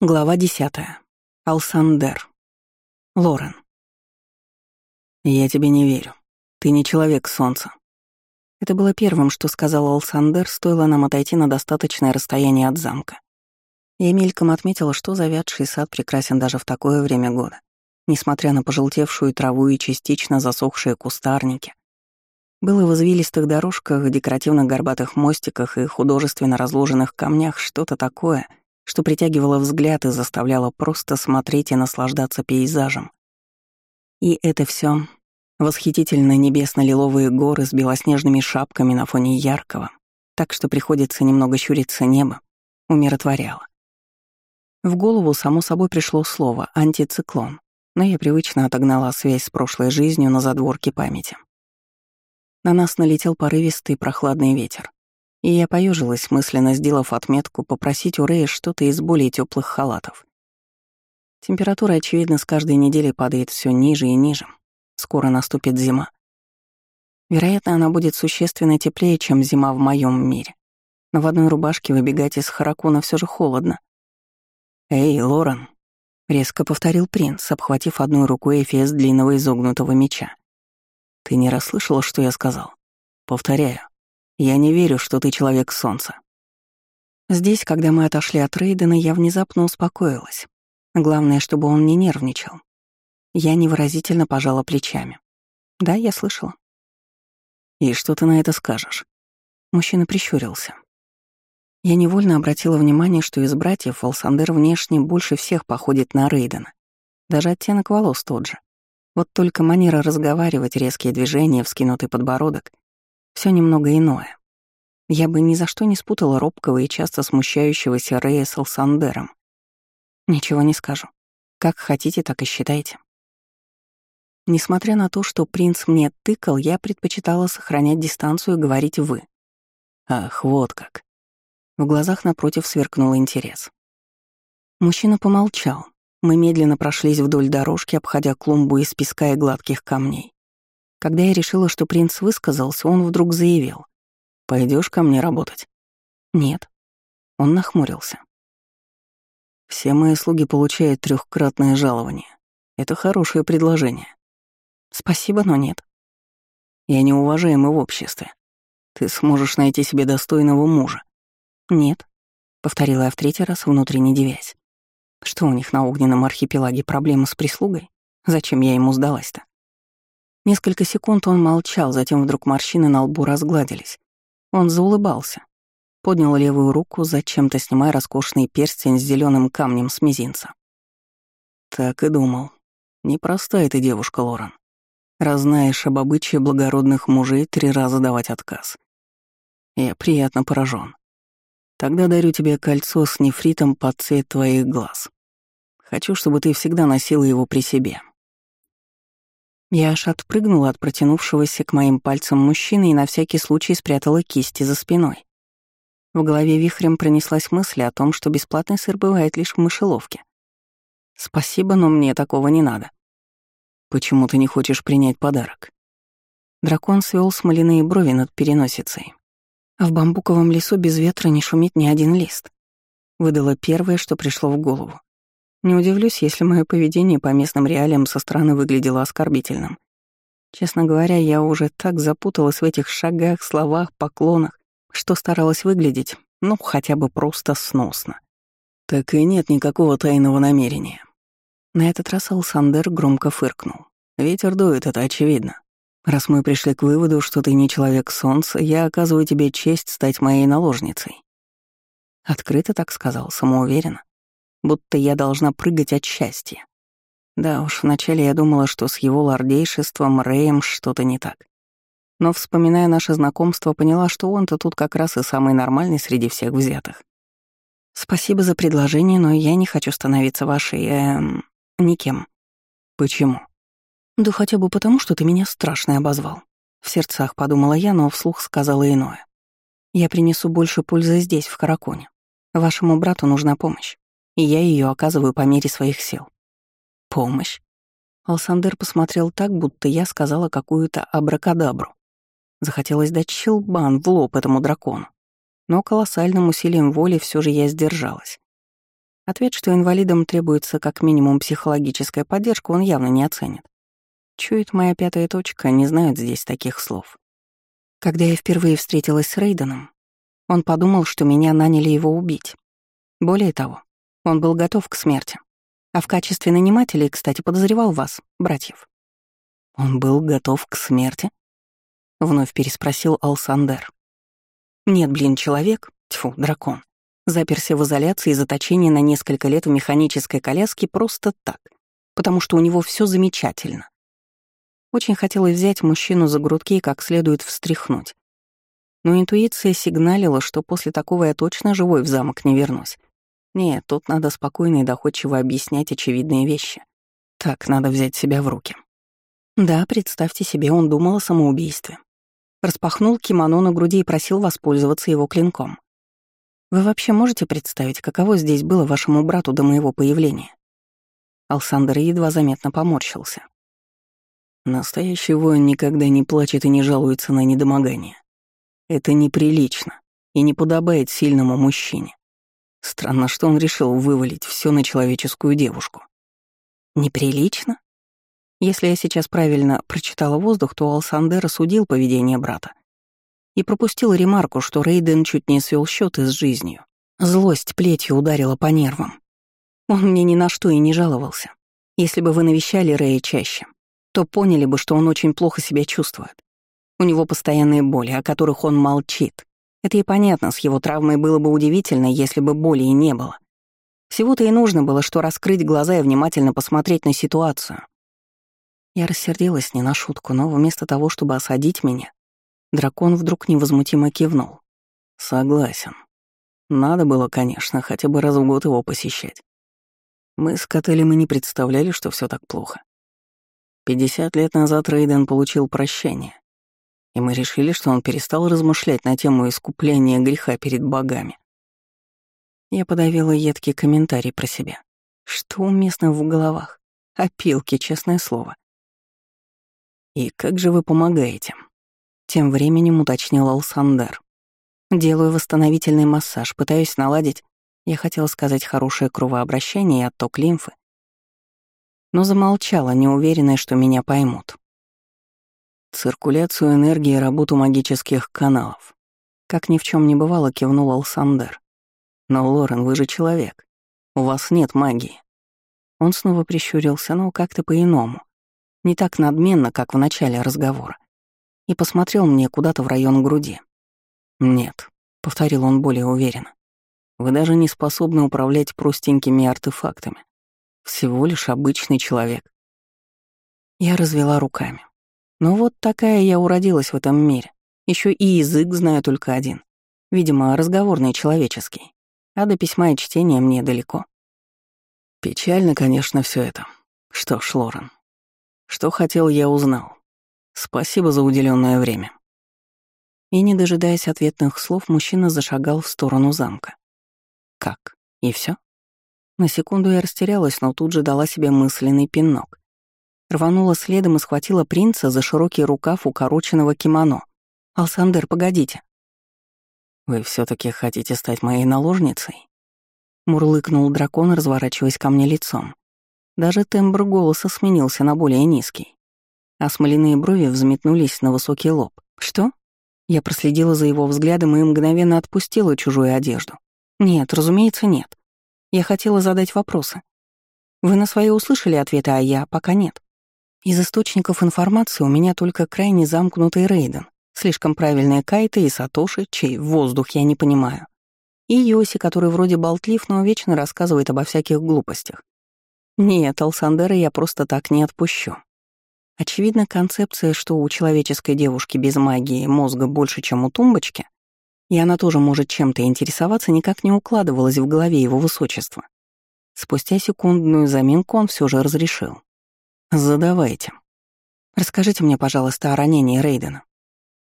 Глава десятая. Алсандер. Лорен. «Я тебе не верю. Ты не человек солнца». Это было первым, что сказал Алсандер, стоило нам отойти на достаточное расстояние от замка. Я мельком отметила, что завядший сад прекрасен даже в такое время года, несмотря на пожелтевшую траву и частично засохшие кустарники. Было в извилистых дорожках, декоративных горбатых мостиках и художественно разложенных камнях что-то такое — что притягивало взгляд и заставляло просто смотреть и наслаждаться пейзажем. И это все восхитительно небесно-лиловые горы с белоснежными шапками на фоне яркого, так что приходится немного щуриться небо, умиротворяло. В голову, само собой, пришло слово «антициклон», но я привычно отогнала связь с прошлой жизнью на задворке памяти. На нас налетел порывистый прохладный ветер. И я поежилась, мысленно сделав отметку попросить у Рэя что-то из более теплых халатов. Температура, очевидно, с каждой неделей падает все ниже и ниже. Скоро наступит зима. Вероятно, она будет существенно теплее, чем зима в моем мире. Но в одной рубашке выбегать из Харакуна все же холодно. «Эй, Лорен!» — резко повторил принц, обхватив одной рукой эфес длинного изогнутого меча. «Ты не расслышала, что я сказал? Повторяю. Я не верю, что ты человек солнца. Здесь, когда мы отошли от Рейдена, я внезапно успокоилась. Главное, чтобы он не нервничал. Я невыразительно пожала плечами. Да, я слышала. И что ты на это скажешь? Мужчина прищурился. Я невольно обратила внимание, что из братьев Волсандер внешне больше всех походит на Рейдена. Даже оттенок волос тот же. Вот только манера разговаривать, резкие движения, вскинутый подбородок все немного иное. Я бы ни за что не спутала робкого и часто смущающегося Рея с Алсандером. Ничего не скажу. Как хотите, так и считайте. Несмотря на то, что принц мне тыкал, я предпочитала сохранять дистанцию и говорить «вы». Ах, вот как. В глазах напротив сверкнул интерес. Мужчина помолчал. Мы медленно прошлись вдоль дорожки, обходя клумбу из песка и гладких камней. Когда я решила, что принц высказался, он вдруг заявил. Пойдешь ко мне работать?» «Нет». Он нахмурился. «Все мои слуги получают трехкратное жалование. Это хорошее предложение». «Спасибо, но нет». «Я неуважаемый в обществе. Ты сможешь найти себе достойного мужа». «Нет», — повторила я в третий раз, внутренне девясь. «Что у них на огненном архипелаге проблемы с прислугой? Зачем я ему сдалась-то?» Несколько секунд он молчал, затем вдруг морщины на лбу разгладились. Он заулыбался. Поднял левую руку, зачем-то снимая роскошный перстень с зеленым камнем с мизинца. Так и думал. Непростая ты девушка, Лорен. Раз знаешь об обычае благородных мужей три раза давать отказ. Я приятно поражен. Тогда дарю тебе кольцо с нефритом под цвет твоих глаз. Хочу, чтобы ты всегда носила его при себе. Я аж отпрыгнула от протянувшегося к моим пальцам мужчины и на всякий случай спрятала кисти за спиной. В голове вихрем пронеслась мысль о том, что бесплатный сыр бывает лишь в мышеловке. Спасибо, но мне такого не надо. Почему ты не хочешь принять подарок? Дракон свел смоляные брови над переносицей. А в бамбуковом лесу без ветра не шумит ни один лист. Выдало первое, что пришло в голову. Не удивлюсь, если мое поведение по местным реалиям со стороны выглядело оскорбительным. Честно говоря, я уже так запуталась в этих шагах, словах, поклонах, что старалась выглядеть, ну, хотя бы просто сносно. Так и нет никакого тайного намерения. На этот раз Алсандер громко фыркнул. Ветер дует, это очевидно. Раз мы пришли к выводу, что ты не человек солнца, я оказываю тебе честь стать моей наложницей. Открыто так сказал, самоуверенно будто я должна прыгать от счастья. Да уж, вначале я думала, что с его лордейшеством Рэем что-то не так. Но, вспоминая наше знакомство, поняла, что он-то тут как раз и самый нормальный среди всех взятых. Спасибо за предложение, но я не хочу становиться вашей, эм, никем. Почему? Да хотя бы потому, что ты меня страшно обозвал. В сердцах подумала я, но вслух сказала иное. Я принесу больше пользы здесь, в Караконе. Вашему брату нужна помощь и я ее оказываю по мере своих сил. Помощь. Алсандер посмотрел так, будто я сказала какую-то абракадабру. Захотелось дать щелбан в лоб этому дракону. Но колоссальным усилием воли все же я сдержалась. Ответ, что инвалидам требуется как минимум психологическая поддержка, он явно не оценит. Чует моя пятая точка, не знают здесь таких слов. Когда я впервые встретилась с Рейденом, он подумал, что меня наняли его убить. Более того, он был готов к смерти. А в качестве нанимателей, кстати, подозревал вас, братьев. Он был готов к смерти? Вновь переспросил Алсандер. Нет, блин, человек, тьфу, дракон, заперся в изоляции и заточении на несколько лет в механической коляске просто так, потому что у него все замечательно. Очень хотелось взять мужчину за грудки и как следует встряхнуть. Но интуиция сигналила, что после такого я точно живой в замок не вернусь. Нет, тут надо спокойно и доходчиво объяснять очевидные вещи. Так, надо взять себя в руки. Да, представьте себе, он думал о самоубийстве. Распахнул кимоно на груди и просил воспользоваться его клинком. Вы вообще можете представить, каково здесь было вашему брату до моего появления? Алсандр едва заметно поморщился. Настоящий воин никогда не плачет и не жалуется на недомогание. Это неприлично и не подобает сильному мужчине. Странно, что он решил вывалить все на человеческую девушку. Неприлично? Если я сейчас правильно прочитала воздух, то Алсандер осудил поведение брата и пропустил ремарку, что Рейден чуть не свел счеты с жизнью. Злость плетью ударила по нервам. Он мне ни на что и не жаловался. Если бы вы навещали Рэя чаще, то поняли бы, что он очень плохо себя чувствует. У него постоянные боли, о которых он молчит. Это и понятно, с его травмой было бы удивительно, если бы боли и не было. Всего-то и нужно было, что раскрыть глаза и внимательно посмотреть на ситуацию. Я рассердилась не на шутку, но вместо того, чтобы осадить меня, дракон вдруг невозмутимо кивнул. Согласен. Надо было, конечно, хотя бы раз в год его посещать. Мы с Котелем и не представляли, что все так плохо. Пятьдесят лет назад Рейден получил прощение, и мы решили, что он перестал размышлять на тему искупления греха перед богами. Я подавила едкий комментарий про себя. Что уместно в головах? Опилки, честное слово. «И как же вы помогаете?» Тем временем уточнил Алсандер. «Делаю восстановительный массаж, пытаюсь наладить, я хотела сказать, хорошее кровообращение и отток лимфы, но замолчала, неуверенная, что меня поймут циркуляцию энергии и работу магических каналов. Как ни в чем не бывало, кивнул Алсандер. Но, Лорен, вы же человек. У вас нет магии. Он снова прищурился, но как-то по-иному. Не так надменно, как в начале разговора. И посмотрел мне куда-то в район груди. «Нет», — повторил он более уверенно. «Вы даже не способны управлять простенькими артефактами. Всего лишь обычный человек». Я развела руками. Но вот такая я уродилась в этом мире. Еще и язык знаю только один. Видимо, разговорный человеческий. А до письма и чтения мне далеко. Печально, конечно, все это. Что ж, Лорен, что хотел, я узнал. Спасибо за уделенное время. И, не дожидаясь ответных слов, мужчина зашагал в сторону замка. Как? И все? На секунду я растерялась, но тут же дала себе мысленный пинок. Рванула следом и схватила принца за широкий рукав укороченного кимоно. «Алсандер, погодите». «Вы все таки хотите стать моей наложницей?» Мурлыкнул дракон, разворачиваясь ко мне лицом. Даже тембр голоса сменился на более низкий. А смоляные брови взметнулись на высокий лоб. «Что?» Я проследила за его взглядом и мгновенно отпустила чужую одежду. «Нет, разумеется, нет. Я хотела задать вопросы. Вы на свои услышали ответы, а я пока нет. Из источников информации у меня только крайне замкнутый Рейден, слишком правильные Кайта и Сатоши, чей воздух я не понимаю, и Йоси, который вроде болтлив, но вечно рассказывает обо всяких глупостях. Нет, Алсандера я просто так не отпущу. Очевидно, концепция, что у человеческой девушки без магии мозга больше, чем у тумбочки, и она тоже может чем-то интересоваться, никак не укладывалась в голове его высочества. Спустя секундную заминку он все же разрешил. «Задавайте. Расскажите мне, пожалуйста, о ранении Рейдена».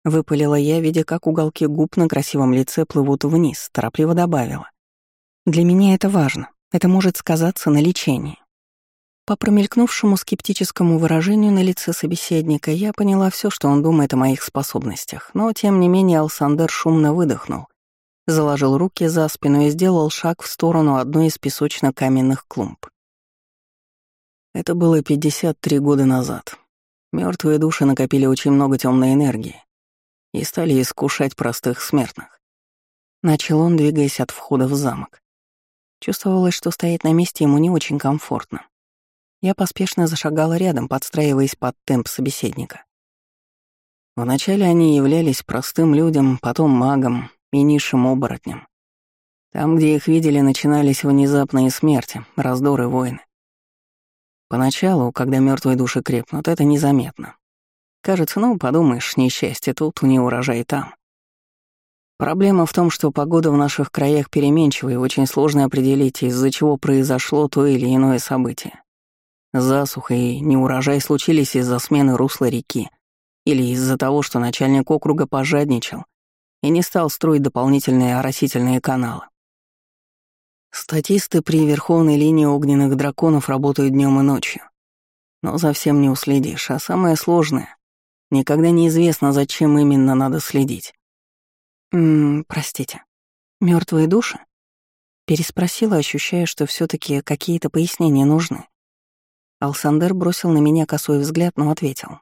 Выпалила я, видя, как уголки губ на красивом лице плывут вниз, торопливо добавила. «Для меня это важно. Это может сказаться на лечении». По промелькнувшему скептическому выражению на лице собеседника я поняла все, что он думает о моих способностях, но, тем не менее, Алсандер шумно выдохнул, заложил руки за спину и сделал шаг в сторону одной из песочно-каменных клумб. Это было 53 года назад. Мертвые души накопили очень много темной энергии и стали искушать простых смертных. Начал он, двигаясь от входа в замок. Чувствовалось, что стоять на месте ему не очень комфортно. Я поспешно зашагала рядом, подстраиваясь под темп собеседника. Вначале они являлись простым людям, потом магом и низшим оборотнем. Там, где их видели, начинались внезапные смерти, раздоры войны. Поначалу, когда мертвые души крепнут, это незаметно. Кажется, ну, подумаешь, несчастье тут, не урожай там. Проблема в том, что погода в наших краях переменчивая и очень сложно определить, из-за чего произошло то или иное событие. Засуха и неурожай случились из-за смены русла реки или из-за того, что начальник округа пожадничал и не стал строить дополнительные оросительные каналы. Статисты при верховной линии огненных драконов работают днем и ночью. Но за всем не уследишь, а самое сложное — никогда неизвестно, зачем именно надо следить. «Ммм, простите. Мертвые души?» Переспросила, ощущая, что все таки какие-то пояснения нужны. Алсандер бросил на меня косой взгляд, но ответил.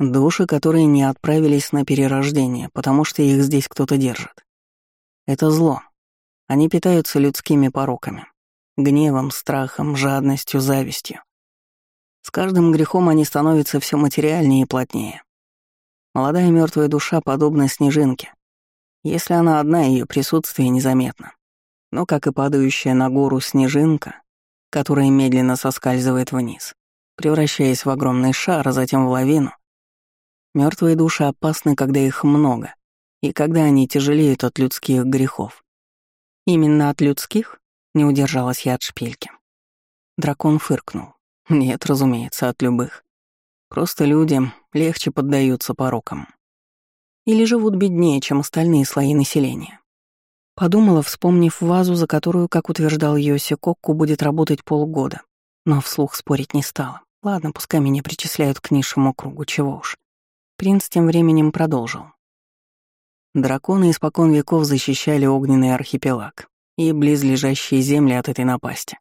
«Души, которые не отправились на перерождение, потому что их здесь кто-то держит. Это зло. Они питаются людскими пороками. Гневом, страхом, жадностью, завистью. С каждым грехом они становятся все материальнее и плотнее. Молодая мертвая душа подобна снежинке. Если она одна, ее присутствие незаметно. Но, как и падающая на гору снежинка, которая медленно соскальзывает вниз, превращаясь в огромный шар, а затем в лавину, мертвые души опасны, когда их много, и когда они тяжелеют от людских грехов. Именно от людских не удержалась я от шпильки. Дракон фыркнул. Нет, разумеется, от любых. Просто люди легче поддаются порокам. Или живут беднее, чем остальные слои населения. Подумала, вспомнив вазу, за которую, как утверждал Йоси Кокку, будет работать полгода. Но вслух спорить не стала. Ладно, пускай меня причисляют к низшему кругу, чего уж. Принц тем временем продолжил. Драконы испокон веков защищали огненный архипелаг и близлежащие земли от этой напасти.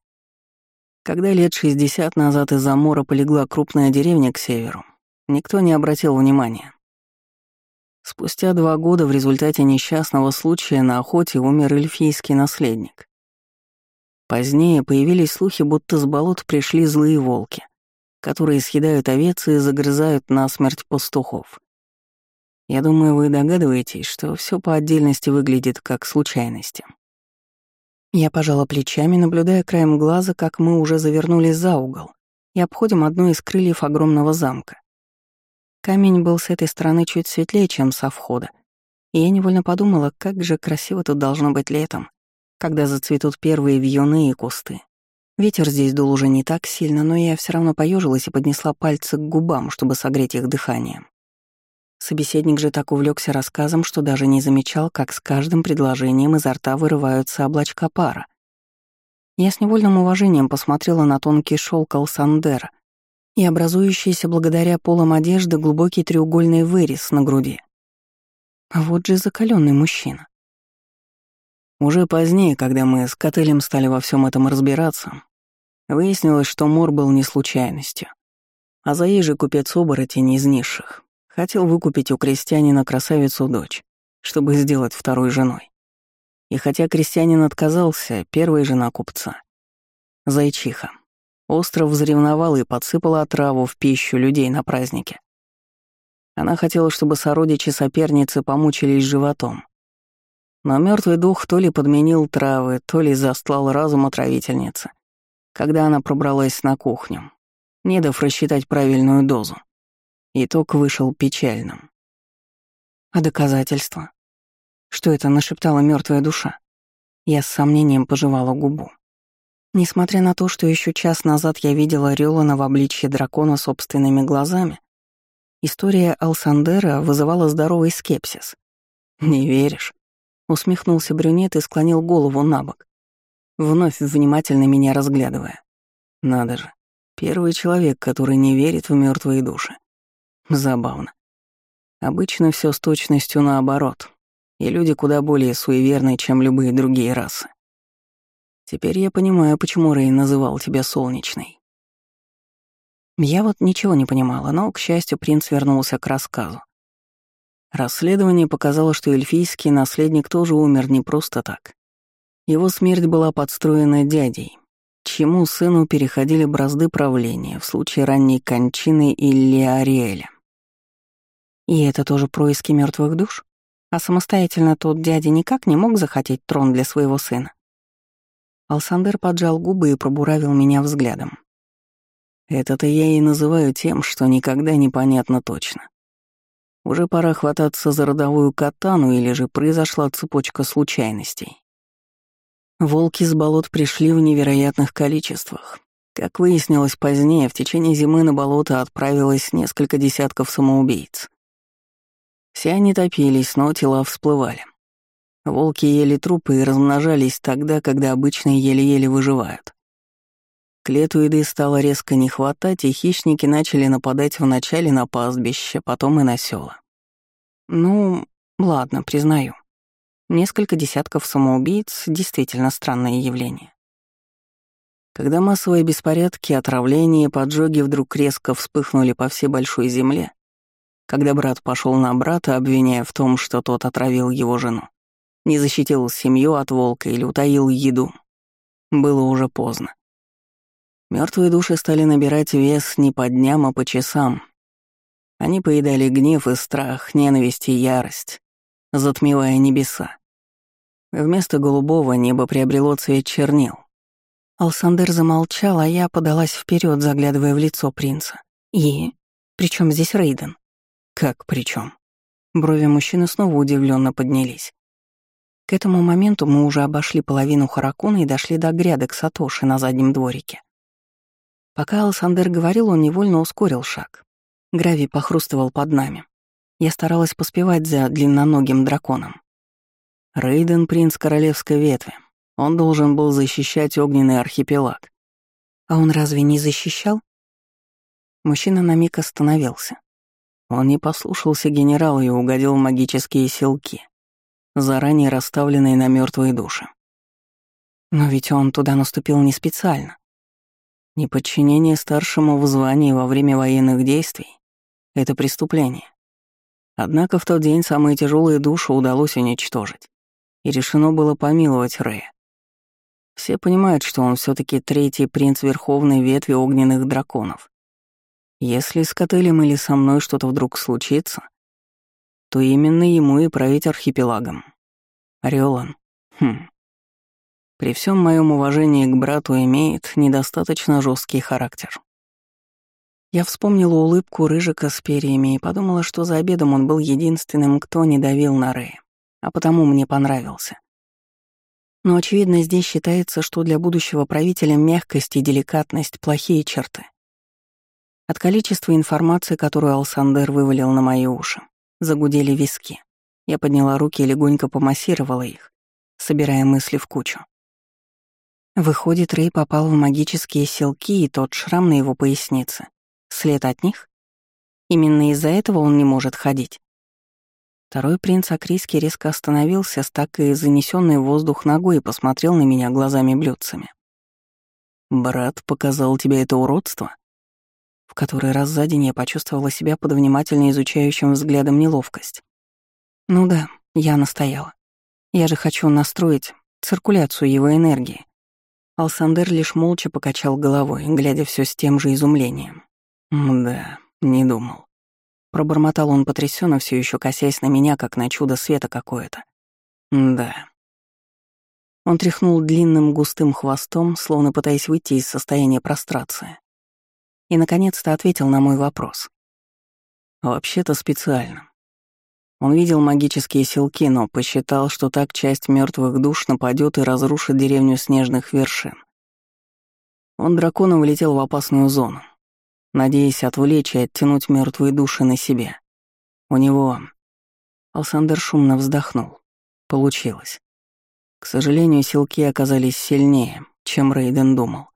Когда лет 60 назад из-за мора полегла крупная деревня к северу, никто не обратил внимания. Спустя два года в результате несчастного случая на охоте умер эльфийский наследник. Позднее появились слухи, будто с болот пришли злые волки, которые съедают овец и загрызают насмерть пастухов. Я думаю, вы догадываетесь, что все по отдельности выглядит как случайности. Я пожала плечами, наблюдая краем глаза, как мы уже завернули за угол и обходим одно из крыльев огромного замка. Камень был с этой стороны чуть светлее, чем со входа, и я невольно подумала, как же красиво тут должно быть летом, когда зацветут первые вьюны и кусты. Ветер здесь дул уже не так сильно, но я все равно поежилась и поднесла пальцы к губам, чтобы согреть их дыханием. Собеседник же так увлекся рассказом, что даже не замечал, как с каждым предложением изо рта вырываются облачка пара. Я с невольным уважением посмотрела на тонкий шелк Алсандера и образующийся благодаря полам одежды глубокий треугольный вырез на груди. А вот же закаленный мужчина. Уже позднее, когда мы с Котелем стали во всем этом разбираться, выяснилось, что мор был не случайностью, а заезжий купец-оборотень из низших. Хотел выкупить у крестьянина красавицу дочь, чтобы сделать второй женой. И хотя крестьянин отказался, первая жена купца — зайчиха. Остров взревновал и подсыпала отраву в пищу людей на празднике. Она хотела, чтобы сородичи соперницы помучились животом. Но мертвый дух то ли подменил травы, то ли застлал разум отравительницы, когда она пробралась на кухню, не дав рассчитать правильную дозу. Итог вышел печальным. А доказательства? Что это нашептала мертвая душа? Я с сомнением пожевала губу. Несмотря на то, что еще час назад я видела Рёлана в обличье дракона собственными глазами, история Алсандера вызывала здоровый скепсис. «Не веришь?» — усмехнулся брюнет и склонил голову на бок, вновь внимательно меня разглядывая. «Надо же, первый человек, который не верит в мертвые души. Забавно. Обычно все с точностью наоборот. и люди куда более суеверны, чем любые другие расы. Теперь я понимаю, почему Рэй называл тебя солнечной. Я вот ничего не понимала, но, к счастью, принц вернулся к рассказу. Расследование показало, что эльфийский наследник тоже умер не просто так. Его смерть была подстроена дядей, чьему сыну переходили бразды правления в случае ранней кончины Илли Ариэля. И это тоже происки мертвых душ? А самостоятельно тот дядя никак не мог захотеть трон для своего сына. Алсандер поджал губы и пробуравил меня взглядом. Это-то я и называю тем, что никогда непонятно точно. Уже пора хвататься за родовую катану или же произошла цепочка случайностей. Волки с болот пришли в невероятных количествах. Как выяснилось позднее, в течение зимы на болото отправилось несколько десятков самоубийц. Все они топились, но тела всплывали. Волки ели трупы и размножались тогда, когда обычно еле-еле выживают. К лету еды стало резко не хватать, и хищники начали нападать вначале на пастбище, потом и на села. Ну, ладно, признаю. Несколько десятков самоубийц — действительно странное явление. Когда массовые беспорядки, отравления и поджоги вдруг резко вспыхнули по всей большой земле, когда брат пошел на брата, обвиняя в том, что тот отравил его жену, не защитил семью от волка или утаил еду, было уже поздно. Мертвые души стали набирать вес не по дням, а по часам. Они поедали гнев и страх, ненависть и ярость, затмевая небеса. Вместо голубого небо приобрело цвет чернил. Алсандер замолчал, а я подалась вперед, заглядывая в лицо принца. И? Причем здесь Рейден? Как причем? Брови мужчины снова удивленно поднялись. К этому моменту мы уже обошли половину Харакуна и дошли до грядок Сатоши на заднем дворике. Пока Алсандер говорил, он невольно ускорил шаг. Гравий похрустывал под нами. Я старалась поспевать за длинноногим драконом. Рейден — принц королевской ветви. Он должен был защищать огненный архипелаг. А он разве не защищал? Мужчина на миг остановился. Он не послушался генерала и угодил в магические селки, заранее расставленные на мертвые души. Но ведь он туда наступил не специально. Неподчинение старшему в звании во время военных действий — это преступление. Однако в тот день самые тяжелые души удалось уничтожить, и решено было помиловать Рэя. Все понимают, что он все таки третий принц Верховной Ветви Огненных Драконов. Если с Котелем или со мной что-то вдруг случится, то именно ему и править архипелагом. Риолан. Хм. При всем моем уважении к брату имеет недостаточно жесткий характер. Я вспомнила улыбку Рыжика с перьями и подумала, что за обедом он был единственным, кто не давил на Рэя, а потому мне понравился. Но, очевидно, здесь считается, что для будущего правителя мягкость и деликатность — плохие черты. От количества информации, которую Алсандер вывалил на мои уши, загудели виски. Я подняла руки и легонько помассировала их, собирая мысли в кучу. Выходит, Рэй попал в магические селки, и тот шрам на его пояснице. След от них? Именно из-за этого он не может ходить. Второй принц Акрийский резко остановился с так и занесенной в воздух ногой и посмотрел на меня глазами-блюдцами. «Брат показал тебе это уродство?» В который раз за день я почувствовала себя под внимательно изучающим взглядом неловкость. Ну да, я настояла. Я же хочу настроить циркуляцию его энергии, Алсандер лишь молча покачал головой, глядя все с тем же изумлением. «Да, не думал». Пробормотал он потрясенно, все еще косясь на меня, как на чудо света какое-то. «Да». Он тряхнул длинным густым хвостом, словно пытаясь выйти из состояния прострации. И, наконец-то, ответил на мой вопрос. «Вообще-то специально. Он видел магические силки, но посчитал, что так часть мертвых душ нападет и разрушит деревню снежных вершин. Он драконом влетел в опасную зону, надеясь отвлечь и оттянуть мертвые души на себя. У него... Алсандер шумно вздохнул. Получилось. К сожалению, силки оказались сильнее, чем Рейден думал.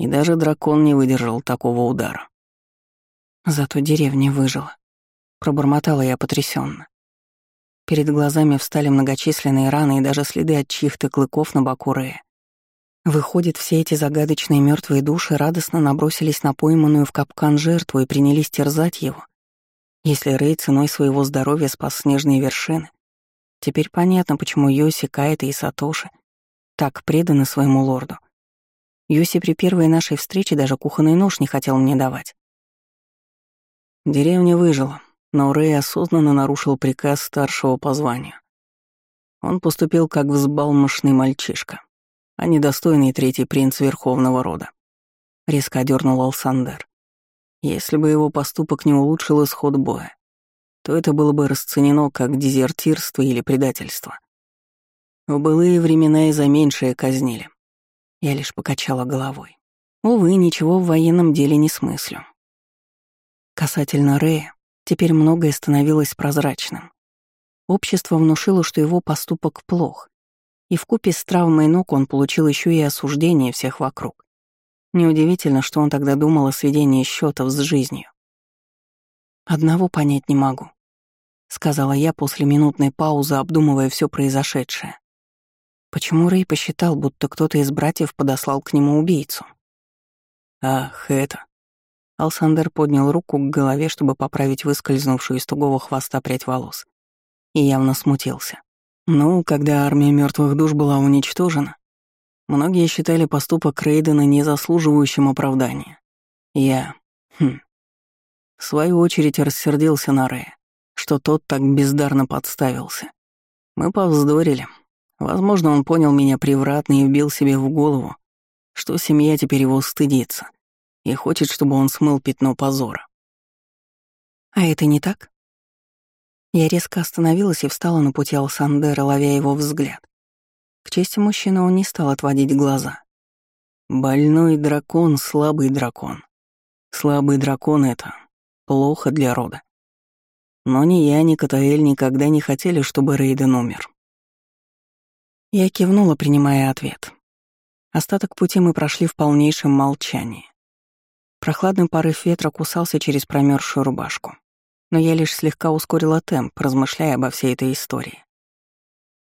И даже дракон не выдержал такого удара. Зато деревня выжила. Пробормотала я потрясенно. Перед глазами встали многочисленные раны и даже следы от чьих-то клыков на боку Рея. Выходит, все эти загадочные мертвые души радостно набросились на пойманную в капкан жертву и принялись терзать его. Если Рэй ценой своего здоровья спас снежные вершины, теперь понятно, почему Йоси, Кайта и Сатоши так преданы своему лорду. Йоси при первой нашей встрече даже кухонный нож не хотел мне давать. Деревня выжила, но Рэй осознанно нарушил приказ старшего по званию. Он поступил как взбалмошный мальчишка, а не достойный третий принц Верховного рода. Резко одернул Алсандер. Если бы его поступок не улучшил исход боя, то это было бы расценено как дезертирство или предательство. В былые времена и за меньшее казнили. Я лишь покачала головой. Увы, ничего в военном деле не смыслю. Касательно Рэя, Теперь многое становилось прозрачным. Общество внушило, что его поступок плох, и в купе с травмой ног он получил еще и осуждение всех вокруг. Неудивительно, что он тогда думал о сведении счетов с жизнью. «Одного понять не могу», — сказала я после минутной паузы, обдумывая все произошедшее. Почему Рэй посчитал, будто кто-то из братьев подослал к нему убийцу? «Ах, это...» Алсандер поднял руку к голове, чтобы поправить выскользнувшую из тугого хвоста прядь волос. И явно смутился. Ну, когда армия мертвых душ была уничтожена, многие считали поступок Рейдена незаслуживающим оправдания. Я, хм, в свою очередь рассердился на Рэя, что тот так бездарно подставился. Мы повздорили. Возможно, он понял меня превратно и вбил себе в голову, что семья теперь его стыдится и хочет, чтобы он смыл пятно позора. А это не так? Я резко остановилась и встала на пути Алсандера, ловя его взгляд. К чести мужчины он не стал отводить глаза. Больной дракон, слабый дракон. Слабый дракон — это плохо для рода. Но ни я, ни Катаэль никогда не хотели, чтобы Рейден умер. Я кивнула, принимая ответ. Остаток пути мы прошли в полнейшем молчании. Прохладный порыв ветра кусался через промерзшую рубашку. Но я лишь слегка ускорила темп, размышляя обо всей этой истории.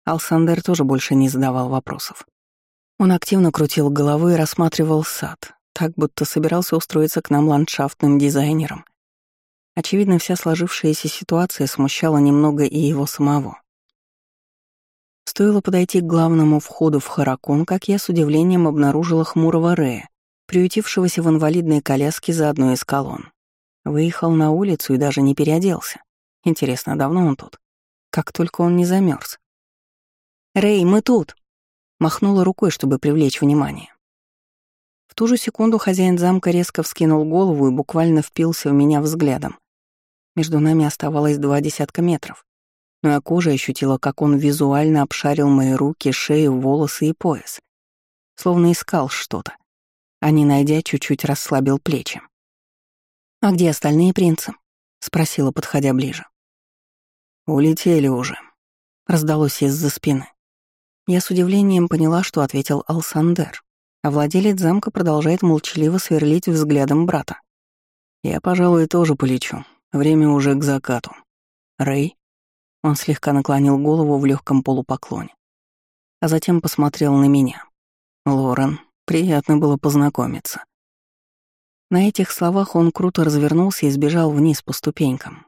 Алсандер тоже больше не задавал вопросов. Он активно крутил головой и рассматривал сад, так будто собирался устроиться к нам ландшафтным дизайнером. Очевидно, вся сложившаяся ситуация смущала немного и его самого. Стоило подойти к главному входу в Харакон, как я с удивлением обнаружила хмурого Рея, приютившегося в инвалидной коляске за одной из колонн. Выехал на улицу и даже не переоделся. Интересно, давно он тут? Как только он не замерз. «Рэй, мы тут!» Махнула рукой, чтобы привлечь внимание. В ту же секунду хозяин замка резко вскинул голову и буквально впился в меня взглядом. Между нами оставалось два десятка метров, но я кожей ощутила, как он визуально обшарил мои руки, шею, волосы и пояс, словно искал что-то а не найдя, чуть-чуть расслабил плечи. «А где остальные принцы?» — спросила, подходя ближе. «Улетели уже», — раздалось из-за спины. Я с удивлением поняла, что ответил Алсандер, а владелец замка продолжает молчаливо сверлить взглядом брата. «Я, пожалуй, тоже полечу. Время уже к закату. Рэй?» Он слегка наклонил голову в легком полупоклоне, а затем посмотрел на меня. «Лорен, Приятно было познакомиться. На этих словах он круто развернулся и сбежал вниз по ступенькам.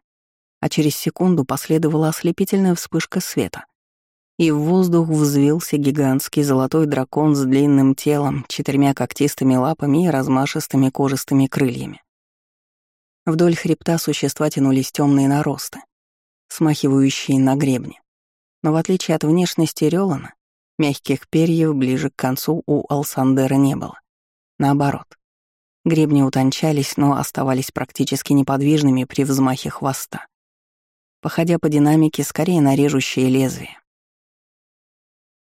А через секунду последовала ослепительная вспышка света. И в воздух взвился гигантский золотой дракон с длинным телом, четырьмя когтистыми лапами и размашистыми кожистыми крыльями. Вдоль хребта существа тянулись темные наросты, смахивающие на гребни. Но в отличие от внешности Рёлана, Мягких перьев ближе к концу у Алсандера не было. Наоборот. Гребни утончались, но оставались практически неподвижными при взмахе хвоста, походя по динамике скорее на режущее лезвие.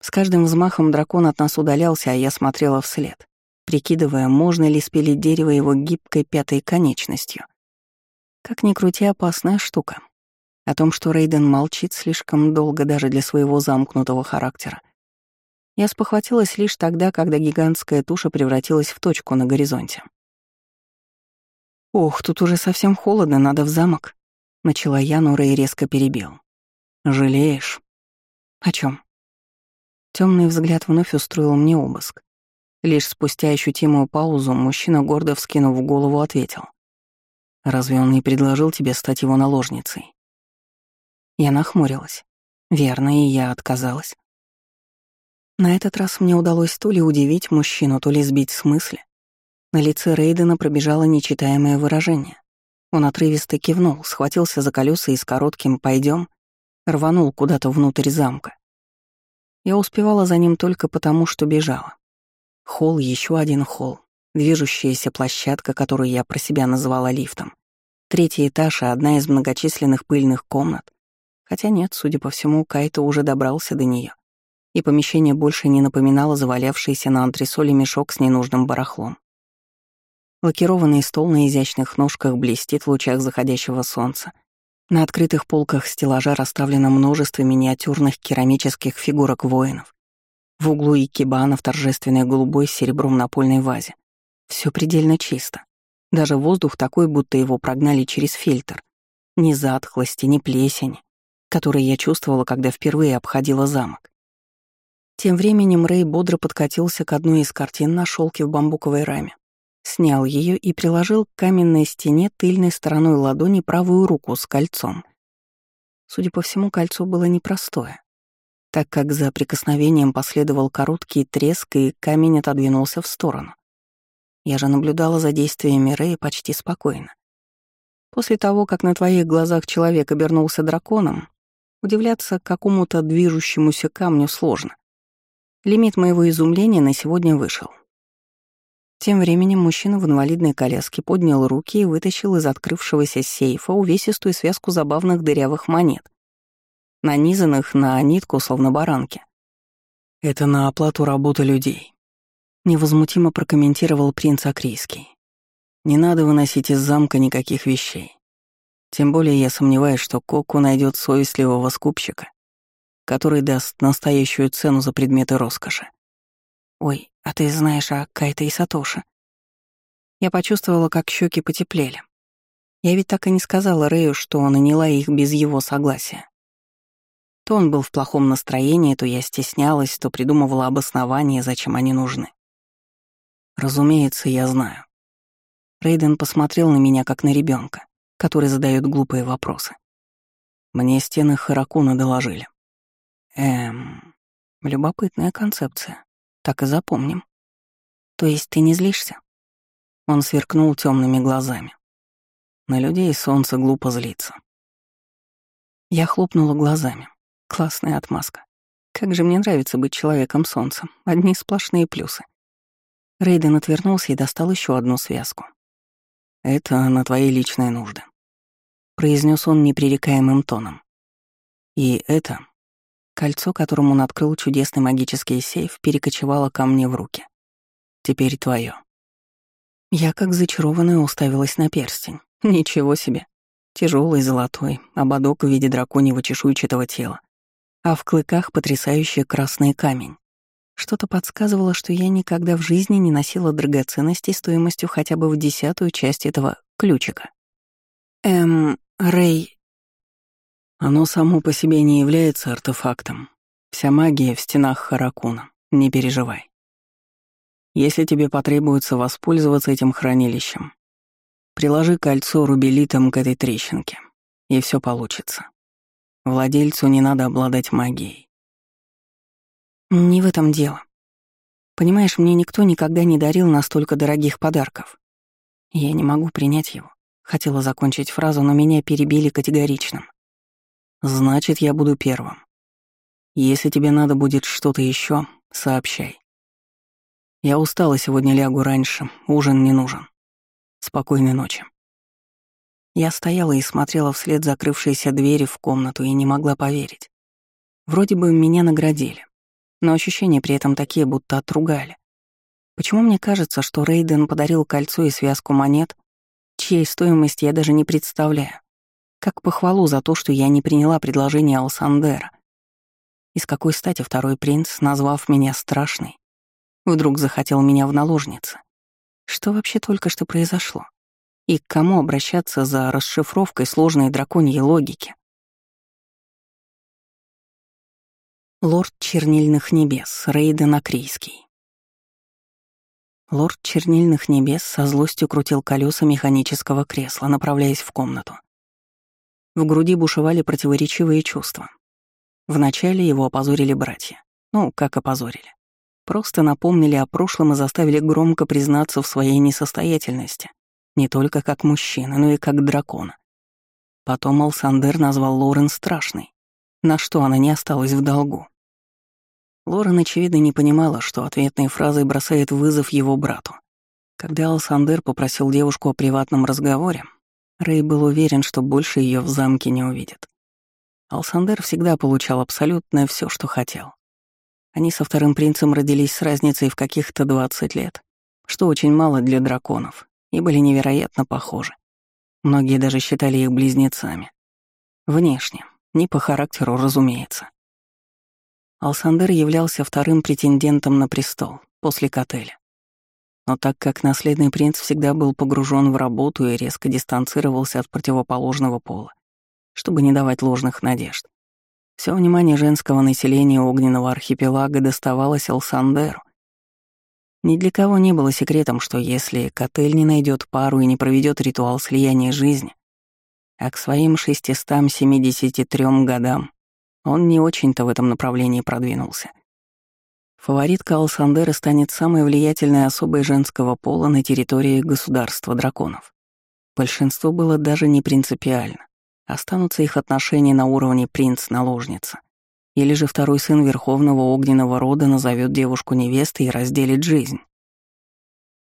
С каждым взмахом дракон от нас удалялся, а я смотрела вслед, прикидывая, можно ли спилить дерево его гибкой пятой конечностью. Как ни крути, опасная штука. О том, что Рейден молчит слишком долго даже для своего замкнутого характера, я спохватилась лишь тогда, когда гигантская туша превратилась в точку на горизонте. «Ох, тут уже совсем холодно, надо в замок», — начала я, но Рэй резко перебил. Жалеешь? О чем? Темный взгляд вновь устроил мне обыск. Лишь спустя ощутимую паузу мужчина, гордо вскинув голову, ответил. «Разве он не предложил тебе стать его наложницей?» Я нахмурилась. Верно, и я отказалась. На этот раз мне удалось то ли удивить мужчину, то ли сбить с мысли. На лице Рейдена пробежало нечитаемое выражение. Он отрывисто кивнул, схватился за колеса и с коротким «пойдем» рванул куда-то внутрь замка. Я успевала за ним только потому, что бежала. Холл, еще один холл, движущаяся площадка, которую я про себя называла лифтом. Третий этаж и одна из многочисленных пыльных комнат. Хотя нет, судя по всему, Кайто уже добрался до нее, и помещение больше не напоминало завалявшийся на антресоле мешок с ненужным барахлом. Лакированный стол на изящных ножках блестит в лучах заходящего солнца. На открытых полках стеллажа расставлено множество миниатюрных керамических фигурок воинов. В углу икебана в торжественной голубой с серебром напольной вазе. Все предельно чисто. Даже воздух такой, будто его прогнали через фильтр. Ни затхлости, ни плесени, которые я чувствовала, когда впервые обходила замок. Тем временем Рэй бодро подкатился к одной из картин на шелке в бамбуковой раме. Снял ее и приложил к каменной стене тыльной стороной ладони правую руку с кольцом. Судя по всему, кольцо было непростое так как за прикосновением последовал короткий треск, и камень отодвинулся в сторону. Я же наблюдала за действиями Рэя почти спокойно. После того, как на твоих глазах человек обернулся драконом, удивляться какому-то движущемуся камню сложно. Лимит моего изумления на сегодня вышел. Тем временем мужчина в инвалидной коляске поднял руки и вытащил из открывшегося сейфа увесистую связку забавных дырявых монет нанизанных на нитку, словно баранки. «Это на оплату работы людей», — невозмутимо прокомментировал принц Акрийский. «Не надо выносить из замка никаких вещей. Тем более я сомневаюсь, что Коку найдет совестливого скупщика, который даст настоящую цену за предметы роскоши. Ой, а ты знаешь о Кайта и Сатоши? Я почувствовала, как щеки потеплели. Я ведь так и не сказала Рэю, что наняла их без его согласия. То он был в плохом настроении, то я стеснялась, то придумывала обоснование, зачем они нужны. Разумеется, я знаю. Рейден посмотрел на меня, как на ребенка, который задает глупые вопросы. Мне стены Харакуна доложили. Эм, любопытная концепция. Так и запомним. То есть ты не злишься? Он сверкнул темными глазами. На людей солнце глупо злится. Я хлопнула глазами. Классная отмазка. Как же мне нравится быть человеком солнцем. Одни сплошные плюсы. Рейден отвернулся и достал еще одну связку. «Это на твои личные нужды», — произнес он непререкаемым тоном. «И это...» Кольцо, которым он открыл чудесный магический сейф, перекочевало ко мне в руки. «Теперь твое. Я, как зачарованная, уставилась на перстень. Ничего себе. Тяжелый, золотой, ободок в виде драконьего чешуйчатого тела а в клыках потрясающий красный камень. Что-то подсказывало, что я никогда в жизни не носила драгоценностей стоимостью хотя бы в десятую часть этого ключика. Эм, Рэй... Оно само по себе не является артефактом. Вся магия в стенах Харакуна. Не переживай. Если тебе потребуется воспользоваться этим хранилищем, приложи кольцо рубелитом к этой трещинке, и все получится. Владельцу не надо обладать магией. Не в этом дело. Понимаешь, мне никто никогда не дарил настолько дорогих подарков. Я не могу принять его. Хотела закончить фразу, но меня перебили категоричным. Значит, я буду первым. Если тебе надо будет что-то еще, сообщай. Я устала сегодня лягу раньше, ужин не нужен. Спокойной ночи. Я стояла и смотрела вслед закрывшейся двери в комнату и не могла поверить. Вроде бы меня наградили, но ощущения при этом такие, будто отругали. Почему мне кажется, что Рейден подарил кольцо и связку монет, чьей стоимости я даже не представляю, как похвалу за то, что я не приняла предложение Алсандера? И с какой стати второй принц, назвав меня страшной, вдруг захотел меня в наложнице? Что вообще только что произошло? и к кому обращаться за расшифровкой сложной драконьей логики. Лорд Чернильных Небес, Рейден Акрийский. Лорд Чернильных Небес со злостью крутил колеса механического кресла, направляясь в комнату. В груди бушевали противоречивые чувства. Вначале его опозорили братья. Ну, как опозорили. Просто напомнили о прошлом и заставили громко признаться в своей несостоятельности. Не только как мужчина, но и как дракона. Потом Алсандер назвал Лорен страшной, на что она не осталась в долгу. Лорен, очевидно, не понимала, что ответной фразой бросает вызов его брату. Когда Алсандер попросил девушку о приватном разговоре, Рэй был уверен, что больше ее в замке не увидит. Алсандер всегда получал абсолютно все, что хотел. Они со вторым принцем родились с разницей в каких-то 20 лет, что очень мало для драконов, и были невероятно похожи. Многие даже считали их близнецами. Внешне, не по характеру, разумеется. Алсандер являлся вторым претендентом на престол после Котеля. Но так как наследный принц всегда был погружен в работу и резко дистанцировался от противоположного пола, чтобы не давать ложных надежд, все внимание женского населения огненного архипелага доставалось Алсандеру. Ни для кого не было секретом, что если Котель не найдет пару и не проведет ритуал слияния жизни, а к своим 673 годам он не очень-то в этом направлении продвинулся — Фаворитка Алсандера станет самой влиятельной особой женского пола на территории государства драконов. Большинство было даже не принципиально. Останутся их отношения на уровне принц-наложница. Или же второй сын Верховного Огненного Рода назовет девушку невестой и разделит жизнь.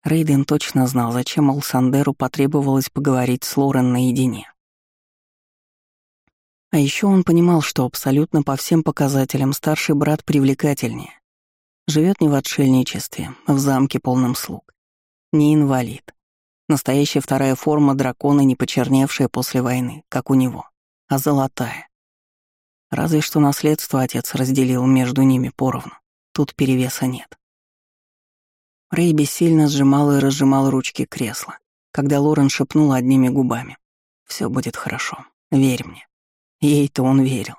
Рейден точно знал, зачем Алсандеру потребовалось поговорить с Лорен наедине. А еще он понимал, что абсолютно по всем показателям старший брат привлекательнее, Живет не в отшельничестве, а в замке полном слуг. Не инвалид. Настоящая вторая форма дракона, не почерневшая после войны, как у него, а золотая. Разве что наследство отец разделил между ними поровну. Тут перевеса нет. Рэй бессильно сжимал и разжимал ручки кресла, когда Лорен шепнула одними губами. «Все будет хорошо. Верь мне». Ей-то он верил.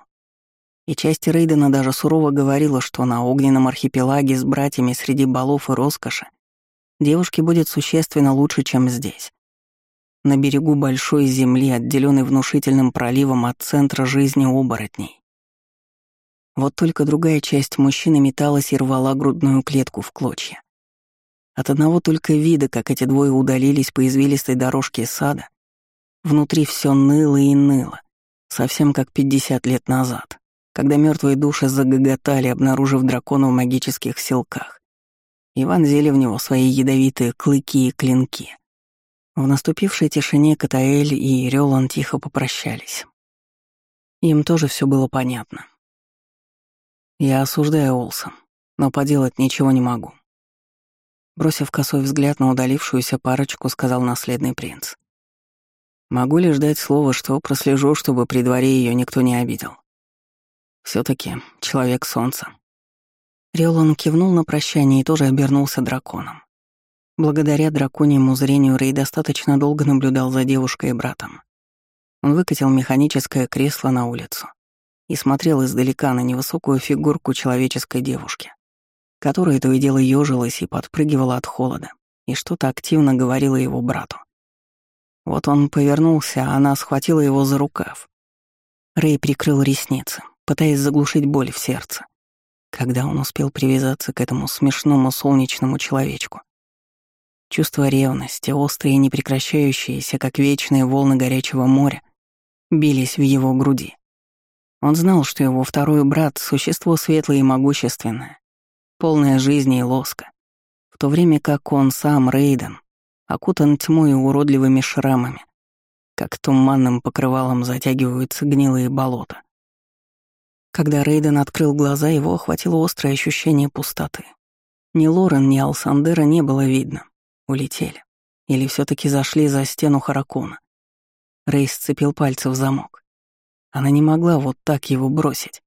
И часть Рейдена даже сурово говорила, что на огненном архипелаге с братьями среди балов и роскоши девушке будет существенно лучше, чем здесь. На берегу большой земли, отделенной внушительным проливом от центра жизни оборотней. Вот только другая часть мужчины металась и рвала грудную клетку в клочья. От одного только вида, как эти двое удалились по извилистой дорожке сада, внутри все ныло и ныло, совсем как 50 лет назад когда мертвые души загоготали, обнаружив дракона в магических силках, и вонзили в него свои ядовитые клыки и клинки. В наступившей тишине Катаэль и Рёлан тихо попрощались. Им тоже все было понятно. Я осуждаю Олса, но поделать ничего не могу. Бросив косой взгляд на удалившуюся парочку, сказал наследный принц. Могу лишь дать слово, что прослежу, чтобы при дворе ее никто не обидел все таки человек солнца. Риолан кивнул на прощание и тоже обернулся драконом. Благодаря драконьему зрению Рей достаточно долго наблюдал за девушкой и братом. Он выкатил механическое кресло на улицу и смотрел издалека на невысокую фигурку человеческой девушки, которая то и дело ёжилась и подпрыгивала от холода, и что-то активно говорила его брату. Вот он повернулся, а она схватила его за рукав. Рэй прикрыл ресницы пытаясь заглушить боль в сердце. Когда он успел привязаться к этому смешному солнечному человечку? Чувство ревности, острые и непрекращающиеся, как вечные волны горячего моря, бились в его груди. Он знал, что его второй брат — существо светлое и могущественное, полное жизни и лоска, в то время как он сам, Рейден, окутан тьмой и уродливыми шрамами, как туманным покрывалом затягиваются гнилые болота. Когда Рейден открыл глаза, его охватило острое ощущение пустоты. Ни Лорен, ни Алсандера не было видно. Улетели. Или все таки зашли за стену Харакуна. Рей сцепил пальцы в замок. Она не могла вот так его бросить.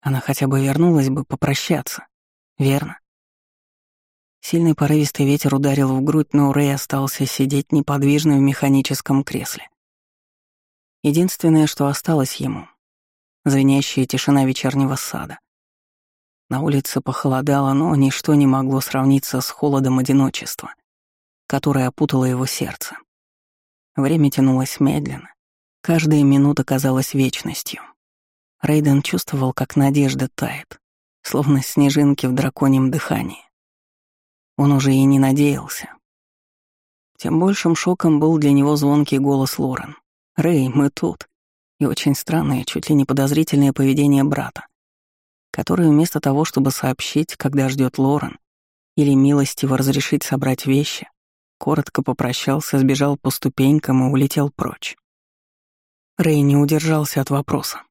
Она хотя бы вернулась бы попрощаться. Верно? Сильный порывистый ветер ударил в грудь, но Рэй остался сидеть неподвижно в механическом кресле. Единственное, что осталось ему, звенящая тишина вечернего сада. На улице похолодало, но ничто не могло сравниться с холодом одиночества, которое опутало его сердце. Время тянулось медленно. Каждая минута казалась вечностью. Рейден чувствовал, как надежда тает, словно снежинки в драконьем дыхании. Он уже и не надеялся. Тем большим шоком был для него звонкий голос Лорен. «Рэй, мы тут». И очень странное, чуть ли не подозрительное поведение брата, который вместо того, чтобы сообщить, когда ждет Лорен, или милостиво разрешить собрать вещи, коротко попрощался, сбежал по ступенькам и улетел прочь. Рэй не удержался от вопроса.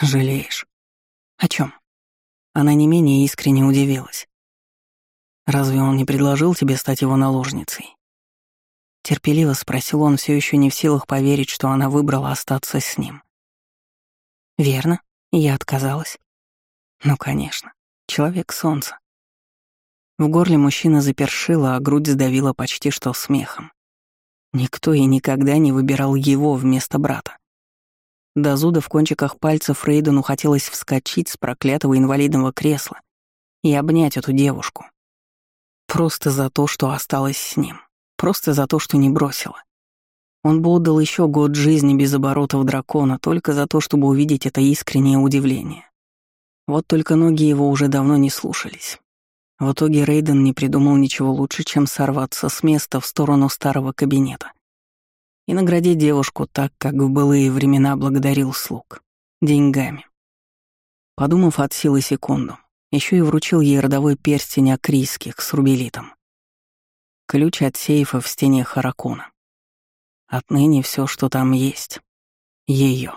«Жалеешь?» «О чем? Она не менее искренне удивилась. «Разве он не предложил тебе стать его наложницей?» Терпеливо спросил он, все еще не в силах поверить, что она выбрала остаться с ним. «Верно, я отказалась». «Ну, конечно, человек солнца». В горле мужчина запершила, а грудь сдавила почти что смехом. Никто и никогда не выбирал его вместо брата. До зуда в кончиках пальцев Рейдену хотелось вскочить с проклятого инвалидного кресла и обнять эту девушку. Просто за то, что осталась с ним. Просто за то, что не бросила. Он бы отдал еще год жизни без оборотов дракона только за то, чтобы увидеть это искреннее удивление. Вот только ноги его уже давно не слушались. В итоге Рейден не придумал ничего лучше, чем сорваться с места в сторону старого кабинета и наградить девушку так, как в былые времена благодарил слуг — деньгами. Подумав от силы секунду, еще и вручил ей родовой перстень акрийских с рубелитом. Ключ от сейфа в стене Харакуна. Отныне все, что там есть, ее.